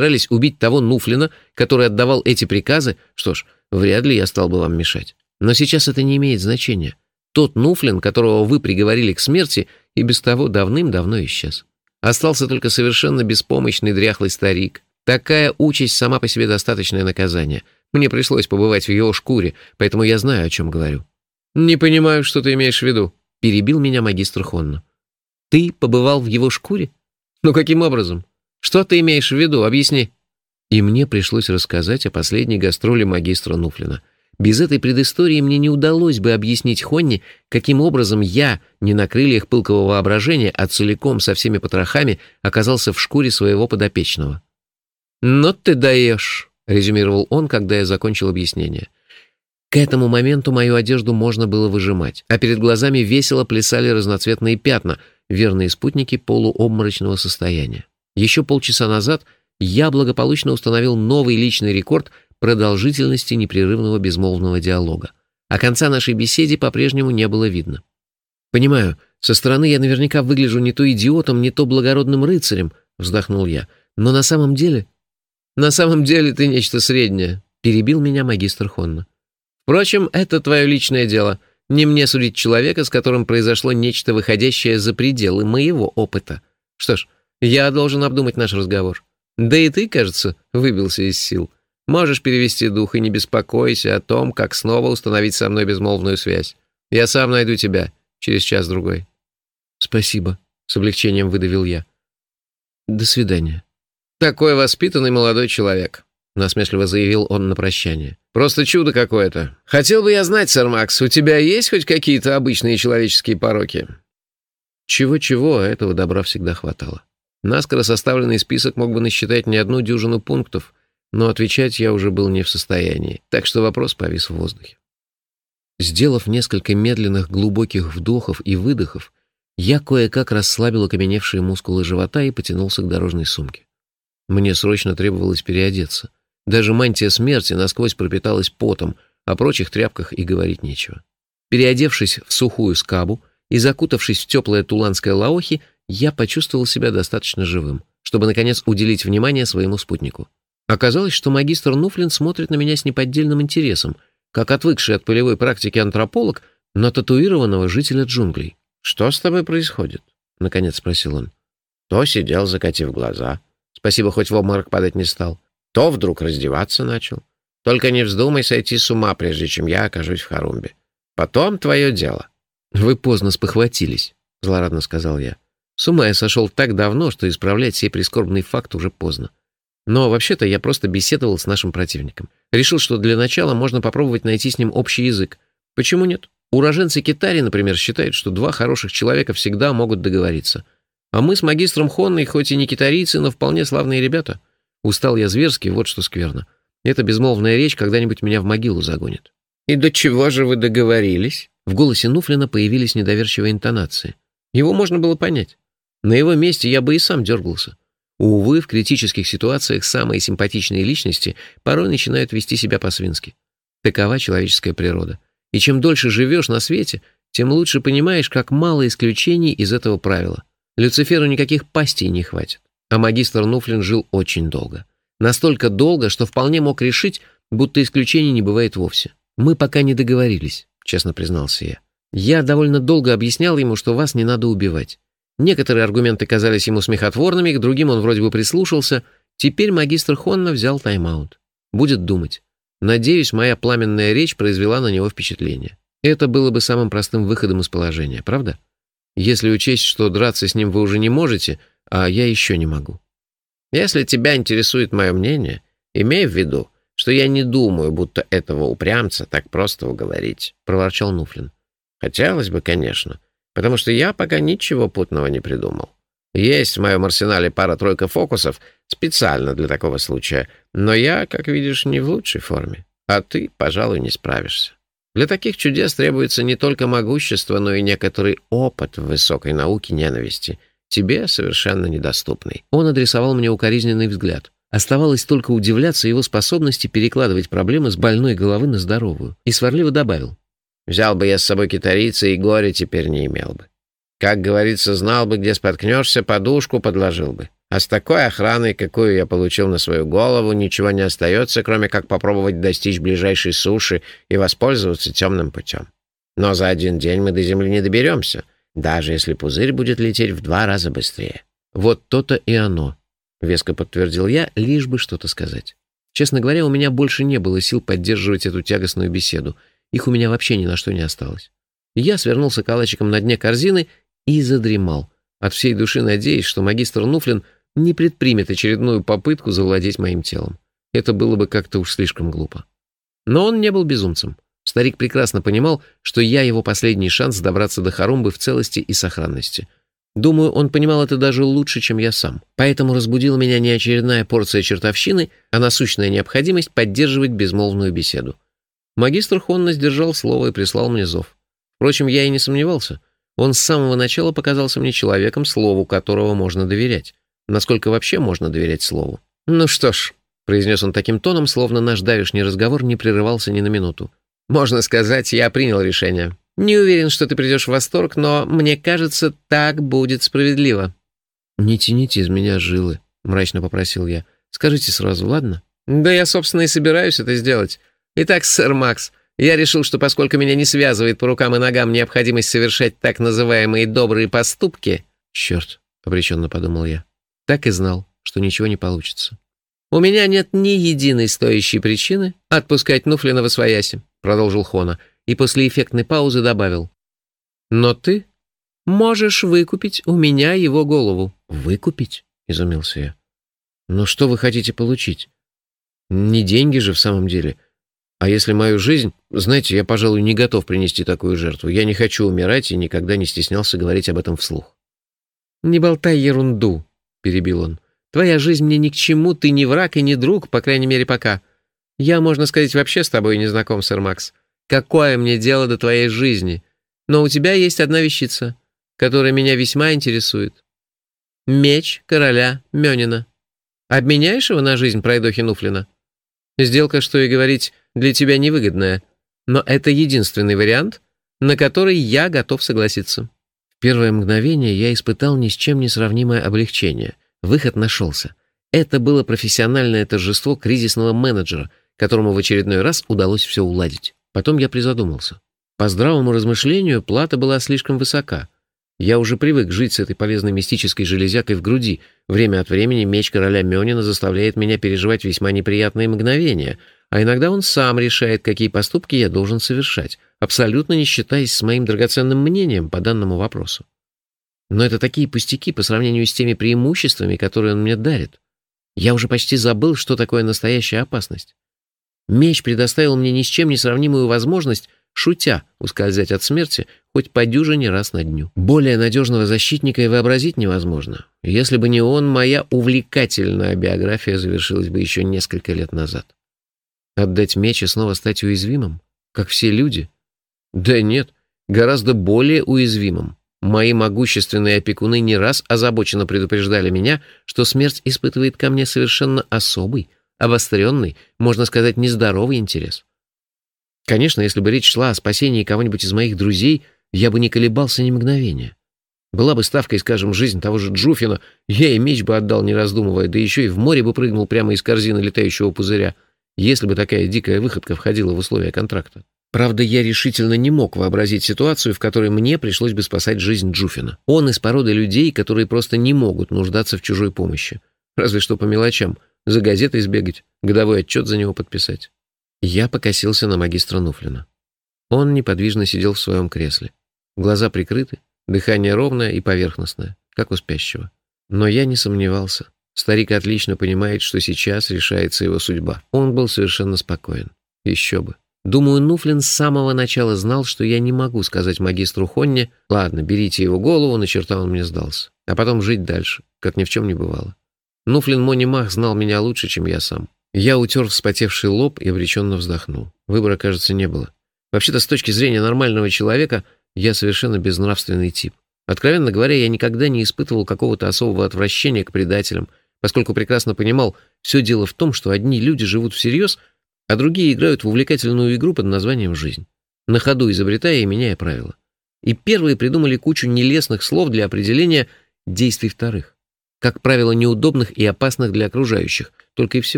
собирались убить того Нуфлина, который отдавал эти приказы, что ж, вряд ли я стал бы вам мешать. Но сейчас это не имеет значения. Тот Нуфлин, которого вы приговорили к смерти, и без того давным-давно исчез. Остался только совершенно беспомощный дряхлый старик. Такая участь сама по себе достаточное наказание. Мне пришлось побывать в его шкуре, поэтому я знаю, о чем говорю. «Не понимаю, что ты имеешь в виду», — перебил меня магистр Хонна. «Ты побывал в его шкуре? Ну каким образом? Что ты имеешь в виду? Объясни». И мне пришлось рассказать о последней гастроли магистра Нуфлина. Без этой предыстории мне не удалось бы объяснить Хонни, каким образом я, не на крыльях пылкого воображения, а целиком со всеми потрохами, оказался в шкуре своего подопечного. «Но ты даешь», — резюмировал он, когда я закончил объяснение. К этому моменту мою одежду можно было выжимать, а перед глазами весело плясали разноцветные пятна, верные спутники полуобморочного состояния. Еще полчаса назад я благополучно установил новый личный рекорд продолжительности непрерывного безмолвного диалога, а конца нашей беседе по-прежнему не было видно. «Понимаю, со стороны я наверняка выгляжу не то идиотом, не то благородным рыцарем», — вздохнул я, «но на самом деле...» «На самом деле ты нечто среднее», — перебил меня магистр Хонна. Впрочем, это твое личное дело. Не мне судить человека, с которым произошло нечто выходящее за пределы моего опыта. Что ж, я должен обдумать наш разговор. Да и ты, кажется, выбился из сил. Можешь перевести дух и не беспокойся о том, как снова установить со мной безмолвную связь. Я сам найду тебя через час-другой». «Спасибо», — с облегчением выдавил я. «До свидания». «Такой воспитанный молодой человек», — насмешливо заявил он на прощание. «Просто чудо какое-то. Хотел бы я знать, сэр Макс, у тебя есть хоть какие-то обычные человеческие пороки?» Чего-чего, а этого добра всегда хватало. Наскоро составленный список мог бы насчитать не одну дюжину пунктов, но отвечать я уже был не в состоянии, так что вопрос повис в воздухе. Сделав несколько медленных глубоких вдохов и выдохов, я кое-как расслабил окаменевшие мускулы живота и потянулся к дорожной сумке. Мне срочно требовалось переодеться — даже мантия смерти насквозь пропиталась потом, о прочих тряпках и говорить нечего. Переодевшись в сухую скабу и закутавшись в теплое туланское лаохи, я почувствовал себя достаточно живым, чтобы, наконец, уделить внимание своему спутнику. Оказалось, что магистр Нуфлин смотрит на меня с неподдельным интересом, как отвыкший от полевой практики антрополог на татуированного жителя джунглей. «Что с тобой происходит?» — наконец спросил он. То сидел, закатив глаза. Спасибо, хоть в обморок падать не стал то вдруг раздеваться начал. Только не вздумай сойти с ума, прежде чем я окажусь в Харумбе. Потом твое дело». «Вы поздно спохватились», — злорадно сказал я. «С ума я сошел так давно, что исправлять сей прискорбный факт уже поздно. Но вообще-то я просто беседовал с нашим противником. Решил, что для начала можно попробовать найти с ним общий язык. Почему нет? Уроженцы Китари, например, считают, что два хороших человека всегда могут договориться. А мы с магистром Хонной, хоть и не китарийцы, но вполне славные ребята». Устал я зверски, вот что скверно. Эта безмолвная речь когда-нибудь меня в могилу загонит. «И до чего же вы договорились?» В голосе Нуфлина появились недоверчивые интонации. Его можно было понять. На его месте я бы и сам дергался. Увы, в критических ситуациях самые симпатичные личности порой начинают вести себя по-свински. Такова человеческая природа. И чем дольше живешь на свете, тем лучше понимаешь, как мало исключений из этого правила. Люциферу никаких пастей не хватит. А магистр Нуфлин жил очень долго. Настолько долго, что вполне мог решить, будто исключений не бывает вовсе. Мы пока не договорились, честно признался я. Я довольно долго объяснял ему, что вас не надо убивать. Некоторые аргументы казались ему смехотворными, к другим он вроде бы прислушался. Теперь магистр Хонна взял тайм-аут. Будет думать. Надеюсь, моя пламенная речь произвела на него впечатление. Это было бы самым простым выходом из положения, правда? Если учесть, что драться с ним вы уже не можете, а я еще не могу. Если тебя интересует мое мнение, имей в виду, что я не думаю, будто этого упрямца так просто уговорить», — проворчал Нуфлин. «Хотелось бы, конечно, потому что я пока ничего путного не придумал. Есть в моем арсенале пара-тройка фокусов специально для такого случая, но я, как видишь, не в лучшей форме, а ты, пожалуй, не справишься. Для таких чудес требуется не только могущество, но и некоторый опыт в высокой науке ненависти — тебе совершенно недоступный». Он адресовал мне укоризненный взгляд. Оставалось только удивляться его способности перекладывать проблемы с больной головы на здоровую. И сварливо добавил. «Взял бы я с собой китарийца, и горе теперь не имел бы». Как говорится, знал бы, где споткнешься, подушку подложил бы. А с такой охраной, какую я получил на свою голову, ничего не остается, кроме как попробовать достичь ближайшей суши и воспользоваться темным путем. Но за один день мы до Земли не доберемся, даже если пузырь будет лететь в два раза быстрее. Вот то-то и оно, — веско подтвердил я, лишь бы что-то сказать. Честно говоря, у меня больше не было сил поддерживать эту тягостную беседу. Их у меня вообще ни на что не осталось. Я свернулся калачиком на дне корзины и задремал, от всей души надеясь, что магистр Нуфлин — не предпримет очередную попытку завладеть моим телом. Это было бы как-то уж слишком глупо. Но он не был безумцем. Старик прекрасно понимал, что я его последний шанс добраться до Харумбы в целости и сохранности. Думаю, он понимал это даже лучше, чем я сам. Поэтому разбудила меня не очередная порция чертовщины, а насущная необходимость поддерживать безмолвную беседу. Магистр Хонна сдержал слово и прислал мне зов. Впрочем, я и не сомневался. Он с самого начала показался мне человеком, слову которого можно доверять насколько вообще можно доверять слову. «Ну что ж», — произнес он таким тоном, словно наш давишний разговор не прерывался ни на минуту. «Можно сказать, я принял решение. Не уверен, что ты придешь в восторг, но мне кажется, так будет справедливо». «Не тяните из меня жилы», — мрачно попросил я. «Скажите сразу, ладно?» «Да я, собственно, и собираюсь это сделать. Итак, сэр Макс, я решил, что поскольку меня не связывает по рукам и ногам необходимость совершать так называемые добрые поступки...» «Черт», — обреченно подумал я. Так и знал, что ничего не получится. «У меня нет ни единой стоящей причины отпускать Нуфлина в освояси», продолжил Хона, и после эффектной паузы добавил. «Но ты можешь выкупить у меня его голову». «Выкупить?» — изумился я. «Но что вы хотите получить? Не деньги же в самом деле. А если мою жизнь... Знаете, я, пожалуй, не готов принести такую жертву. Я не хочу умирать и никогда не стеснялся говорить об этом вслух». «Не болтай ерунду», — перебил он. «Твоя жизнь мне ни к чему, ты не враг и не друг, по крайней мере, пока. Я, можно сказать, вообще с тобой не знаком, сэр Макс. Какое мне дело до твоей жизни? Но у тебя есть одна вещица, которая меня весьма интересует. Меч короля Мёнина. Обменяешь его на жизнь пройдохи Нуфлина? Сделка, что и говорить, для тебя невыгодная, но это единственный вариант, на который я готов согласиться» первое мгновение я испытал ни с чем не сравнимое облегчение. Выход нашелся. Это было профессиональное торжество кризисного менеджера, которому в очередной раз удалось все уладить. Потом я призадумался. По здравому размышлению плата была слишком высока. Я уже привык жить с этой полезной мистической железякой в груди. Время от времени меч короля Мёнина заставляет меня переживать весьма неприятные мгновения, а иногда он сам решает, какие поступки я должен совершать абсолютно не считаясь с моим драгоценным мнением по данному вопросу. Но это такие пустяки по сравнению с теми преимуществами, которые он мне дарит. Я уже почти забыл, что такое настоящая опасность. Меч предоставил мне ни с чем не сравнимую возможность, шутя, ускользать от смерти хоть по дюжине раз на дню. Более надежного защитника и вообразить невозможно. Если бы не он, моя увлекательная биография завершилась бы еще несколько лет назад. Отдать меч и снова стать уязвимым, как все люди — да нет, гораздо более уязвимым. Мои могущественные опекуны не раз озабоченно предупреждали меня, что смерть испытывает ко мне совершенно особый, обостренный, можно сказать, нездоровый интерес. Конечно, если бы речь шла о спасении кого-нибудь из моих друзей, я бы не колебался ни мгновения. Была бы ставкой, скажем, жизнь того же Джуфина, я и меч бы отдал, не раздумывая, да еще и в море бы прыгнул прямо из корзины летающего пузыря, если бы такая дикая выходка входила в условия контракта. Правда, я решительно не мог вообразить ситуацию, в которой мне пришлось бы спасать жизнь Джуфина. Он из породы людей, которые просто не могут нуждаться в чужой помощи. Разве что по мелочам. За газетой сбегать, годовой отчет за него подписать. Я покосился на магистра Нуфлина. Он неподвижно сидел в своем кресле. Глаза прикрыты, дыхание ровное и поверхностное, как у спящего. Но я не сомневался. Старик отлично понимает, что сейчас решается его судьба. Он был совершенно спокоен. Еще бы. Думаю, Нуфлин с самого начала знал, что я не могу сказать магистру Хонне «Ладно, берите его голову, на черта он мне сдался», а потом жить дальше, как ни в чем не бывало. Нуфлин Монимах знал меня лучше, чем я сам. Я утер вспотевший лоб и обреченно вздохнул. Выбора, кажется, не было. Вообще-то, с точки зрения нормального человека, я совершенно безнравственный тип. Откровенно говоря, я никогда не испытывал какого-то особого отвращения к предателям, поскольку прекрасно понимал, все дело в том, что одни люди живут всерьез — а другие играют в увлекательную игру под названием «Жизнь», на ходу изобретая и меняя правила. И первые придумали кучу нелестных слов для определения действий вторых. Как правило, неудобных и опасных для окружающих, только и всего.